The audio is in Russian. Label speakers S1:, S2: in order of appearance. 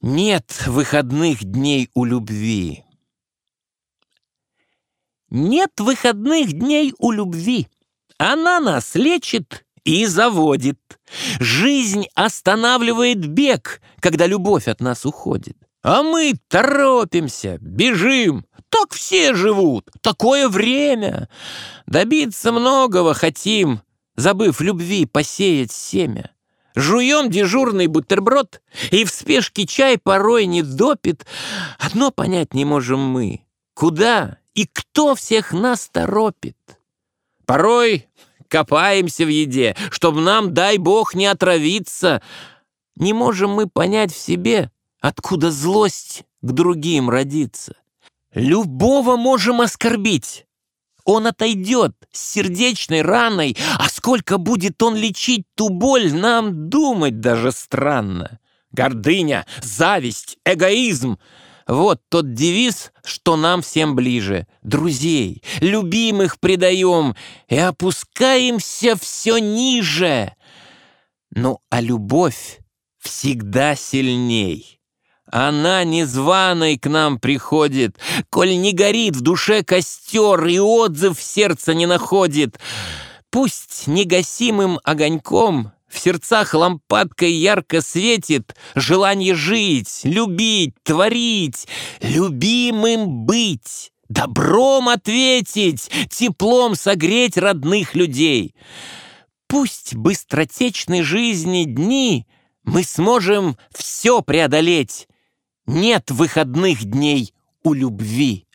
S1: Нет выходных дней у любви. Нет выходных дней у любви. Она нас лечит и заводит. Жизнь останавливает бег, когда любовь от нас уходит. А мы торопимся, бежим. Так все живут, такое время. Добиться многого хотим, забыв любви посеять семя. Жуем дежурный бутерброд, и в спешке чай порой не допит. Одно понять не можем мы. Куда и кто всех нас торопит? Порой копаемся в еде, чтобы нам, дай бог, не отравиться. Не можем мы понять в себе, откуда злость к другим родится. Любого можем оскорбить, он отойдет с сердечной раной, а сколько будет он лечить ту боль, нам думать даже странно. Гордыня, зависть, эгоизм — вот тот девиз, что нам всем ближе. Друзей, любимых предаем и опускаемся все ниже. Ну, а любовь всегда сильней. Она незваной к нам приходит, Коль не горит в душе костер И отзыв в сердце не находит. Пусть негасимым огоньком В сердцах лампадкой ярко светит Желание жить, любить, творить, Любимым быть, добром ответить, Теплом согреть родных людей. Пусть быстротечной жизни дни Мы сможем все преодолеть, нет выходных дней у любви.